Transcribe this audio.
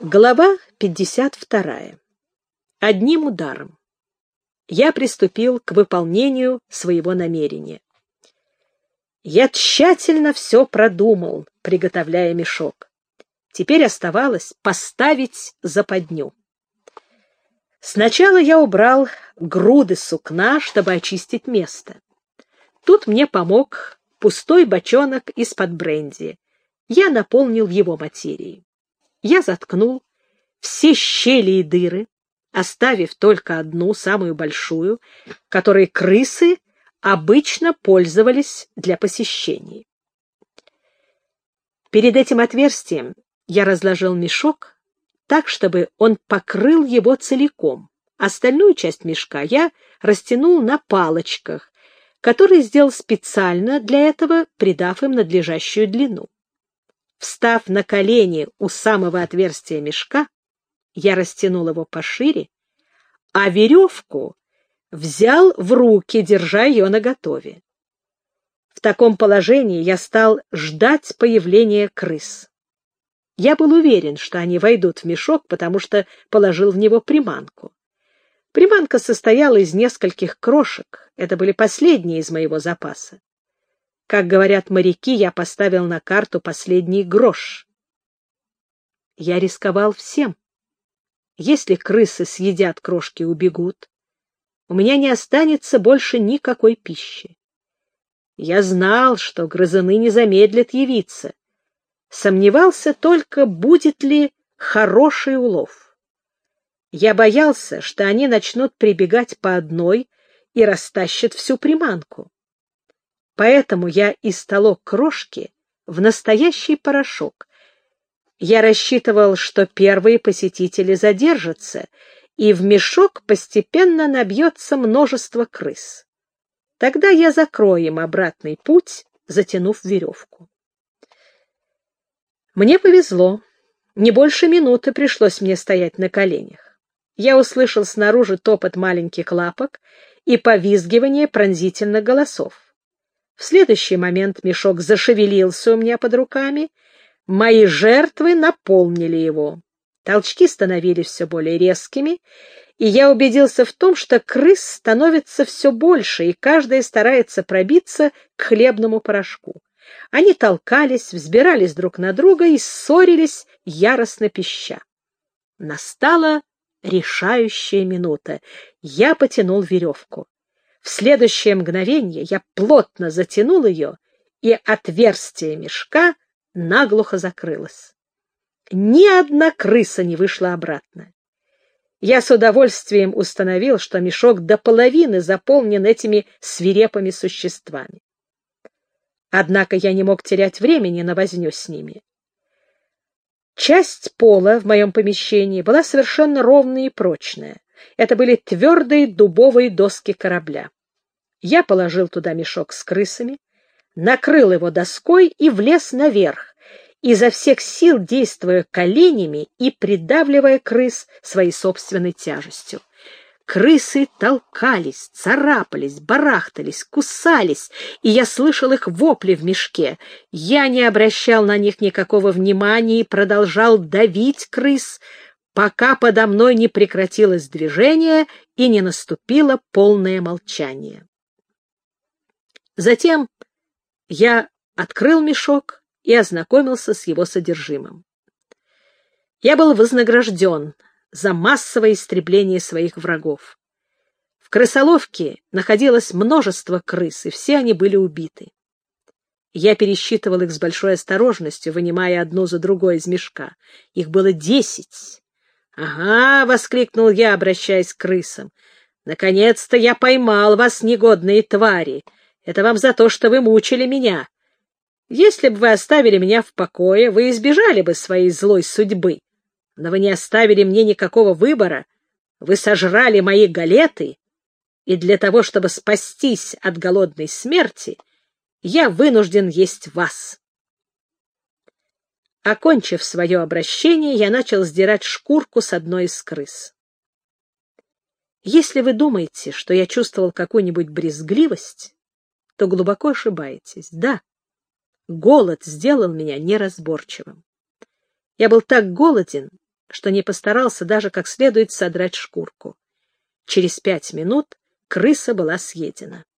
Глава 52. Одним ударом. Я приступил к выполнению своего намерения. Я тщательно все продумал, приготовляя мешок. Теперь оставалось поставить западню. Сначала я убрал груды сукна, чтобы очистить место. Тут мне помог пустой бочонок из-под бренди. Я наполнил его материей. Я заткнул все щели и дыры, оставив только одну, самую большую, которой крысы обычно пользовались для посещений. Перед этим отверстием я разложил мешок так, чтобы он покрыл его целиком. Остальную часть мешка я растянул на палочках, которые сделал специально для этого, придав им надлежащую длину. Встав на колени у самого отверстия мешка, я растянул его пошире, а веревку взял в руки, держа ее наготове. В таком положении я стал ждать появления крыс. Я был уверен, что они войдут в мешок, потому что положил в него приманку. Приманка состояла из нескольких крошек, это были последние из моего запаса. Как говорят моряки, я поставил на карту последний грош. Я рисковал всем. Если крысы съедят крошки и убегут, у меня не останется больше никакой пищи. Я знал, что грызуны не замедлят явиться. Сомневался только, будет ли хороший улов. Я боялся, что они начнут прибегать по одной и растащат всю приманку. Поэтому я истолок крошки в настоящий порошок. Я рассчитывал, что первые посетители задержатся, и в мешок постепенно набьется множество крыс. Тогда я закрою им обратный путь, затянув веревку. Мне повезло. Не больше минуты пришлось мне стоять на коленях. Я услышал снаружи топот маленьких лапок и повизгивание пронзительных голосов. В следующий момент мешок зашевелился у меня под руками. Мои жертвы наполнили его. Толчки становились все более резкими, и я убедился в том, что крыс становится все больше, и каждая старается пробиться к хлебному порошку. Они толкались, взбирались друг на друга и ссорились, яростно пища. Настала решающая минута. Я потянул веревку. В следующее мгновение я плотно затянул ее, и отверстие мешка наглухо закрылось. Ни одна крыса не вышла обратно. Я с удовольствием установил, что мешок до половины заполнен этими свирепыми существами. Однако я не мог терять времени на возню с ними. Часть пола в моем помещении была совершенно ровная и прочная. Это были твердые дубовые доски корабля. Я положил туда мешок с крысами, накрыл его доской и влез наверх, изо всех сил действуя коленями и придавливая крыс своей собственной тяжестью. Крысы толкались, царапались, барахтались, кусались, и я слышал их вопли в мешке. Я не обращал на них никакого внимания и продолжал давить крыс, пока подо мной не прекратилось движение и не наступило полное молчание. Затем я открыл мешок и ознакомился с его содержимым. Я был вознагражден за массовое истребление своих врагов. В крысоловке находилось множество крыс, и все они были убиты. Я пересчитывал их с большой осторожностью, вынимая одну за другой из мешка. Их было десять. «Ага!» — воскликнул я, обращаясь к крысам. «Наконец-то я поймал вас, негодные твари! Это вам за то, что вы мучили меня. Если бы вы оставили меня в покое, вы избежали бы своей злой судьбы. Но вы не оставили мне никакого выбора. Вы сожрали мои галеты, и для того, чтобы спастись от голодной смерти, я вынужден есть вас. Окончив свое обращение, я начал сдирать шкурку с одной из крыс. Если вы думаете, что я чувствовал какую-нибудь брезгливость, то глубоко ошибаетесь. Да, голод сделал меня неразборчивым. Я был так голоден, что не постарался даже как следует содрать шкурку. Через пять минут крыса была съедена.